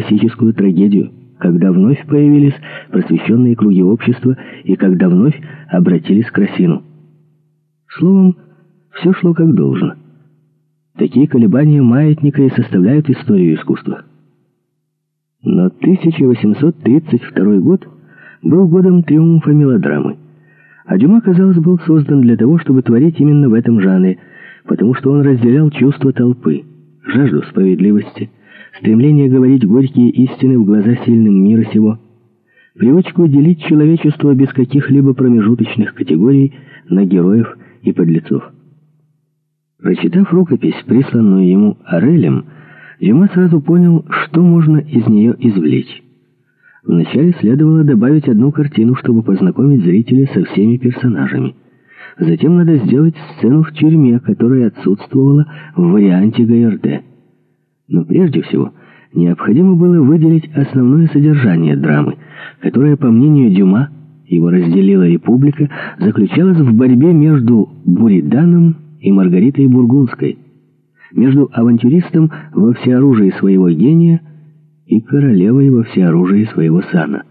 классическую трагедию, когда вновь появились просвещенные круги общества и когда вновь обратились к Росину. Словом, все шло как должно. Такие колебания маятника и составляют историю искусства. Но 1832 год был годом триумфа мелодрамы. А Дюма, казалось, был создан для того, чтобы творить именно в этом жанре, потому что он разделял чувства толпы, жажду справедливости, стремление говорить горькие истины в глаза сильным мира сего, привычку делить человечество без каких-либо промежуточных категорий на героев и подлецов. Прочитав рукопись, присланную ему Орелем, Дюма сразу понял, что можно из нее извлечь. Вначале следовало добавить одну картину, чтобы познакомить зрителя со всеми персонажами. Затем надо сделать сцену в тюрьме, которая отсутствовала в варианте ГРД. Но прежде всего необходимо было выделить основное содержание драмы, которое, по мнению Дюма, его разделила и публика, заключалось в борьбе между Буриданом и Маргаритой Бургундской, между авантюристом во всеоружии своего гения и королевой во всеоружии своего сана.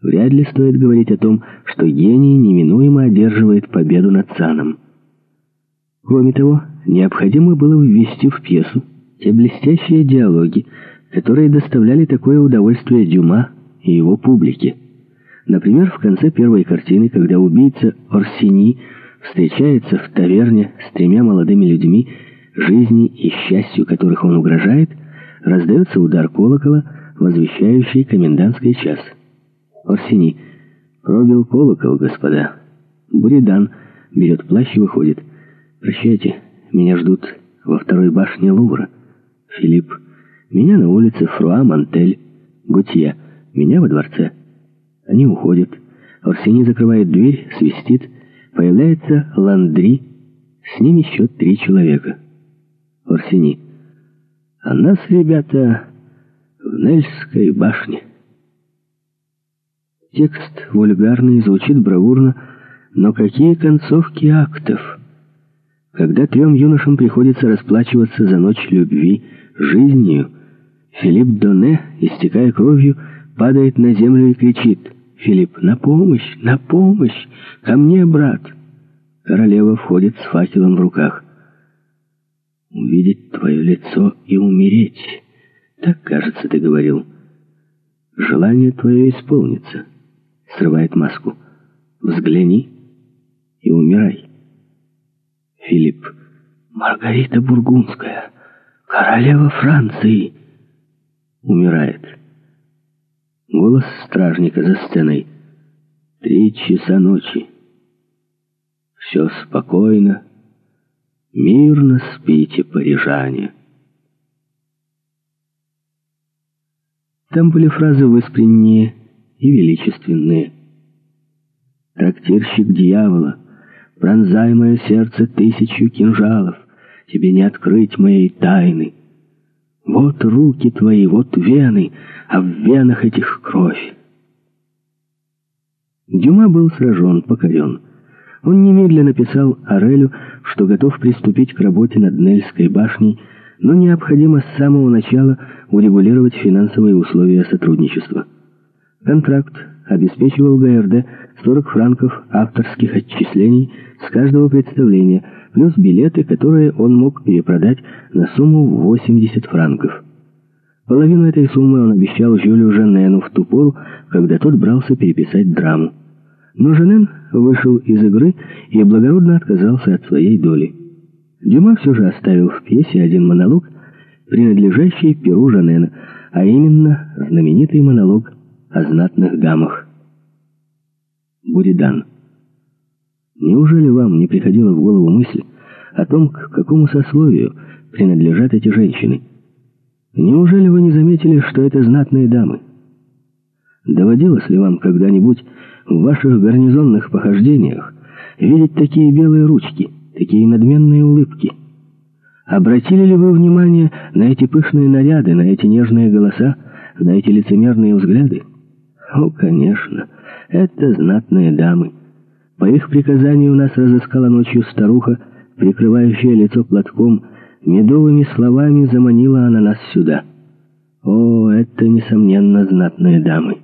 Вряд ли стоит говорить о том, что гений неминуемо одерживает победу над саном. Кроме того, необходимо было ввести в пьесу те блестящие диалоги, которые доставляли такое удовольствие Дюма и его публике. Например, в конце первой картины, когда убийца Орсини встречается в таверне с тремя молодыми людьми, жизни и счастью которых он угрожает, раздается удар колокола, возвещающий комендантский час. Орсини. Пробил колокол, господа. Буридан берет плащ и выходит. Прощайте, меня ждут во второй башне Лувра. Филипп. Меня на улице Фруа Мантель. Гутье. Меня во дворце. Они уходят. Орсини закрывает дверь, свистит. Появляется Ландри. С ним еще три человека. Орсини. А нас, ребята, в Нельской башне. Текст вульгарный, звучит бравурно, но какие концовки актов? Когда трем юношам приходится расплачиваться за ночь любви жизнью, Филипп Доне, истекая кровью, падает на землю и кричит «Филипп, на помощь! На помощь! Ко мне, брат!» Королева входит с факелом в руках. «Увидеть твое лицо и умереть!» Так, кажется, ты говорил. «Желание твое исполнится!» Срывает маску. «Взгляни и умирай!» Филипп. «Маргарита Бургундская, королева Франции!» Умирает. Голос стражника за сценой. Три часа ночи. Все спокойно. Мирно спите, парижане. Там были фразы выспренние и величественные. Трактирщик дьявола, пронзай мое сердце тысячу кинжалов, тебе не открыть моей тайны. Вот руки твои, вот вены, а в венах этих кровь. Дюма был сражен, покорен. Он немедленно написал Орелю, что готов приступить к работе над Нельской башней, но необходимо с самого начала урегулировать финансовые условия сотрудничества. Контракт обеспечивал ГРД 40 франков авторских отчислений с каждого представления – плюс билеты, которые он мог перепродать на сумму в 80 франков. Половину этой суммы он обещал Жюлю Жанену в ту пору, когда тот брался переписать драму. Но Жанен вышел из игры и благородно отказался от своей доли. Дюма все же оставил в пьесе один монолог, принадлежащий перу Жанена, а именно знаменитый монолог о знатных дамах. Буридан. Неужели вам не приходила в голову мысль о том, к какому сословию принадлежат эти женщины? Неужели вы не заметили, что это знатные дамы? Доводилось ли вам когда-нибудь в ваших гарнизонных похождениях видеть такие белые ручки, такие надменные улыбки? Обратили ли вы внимание на эти пышные наряды, на эти нежные голоса, на эти лицемерные взгляды? О, конечно, это знатные дамы. По их приказанию нас разыскала ночью старуха, прикрывающая лицо платком. Медовыми словами заманила она нас сюда. О, это, несомненно, знатные дамы.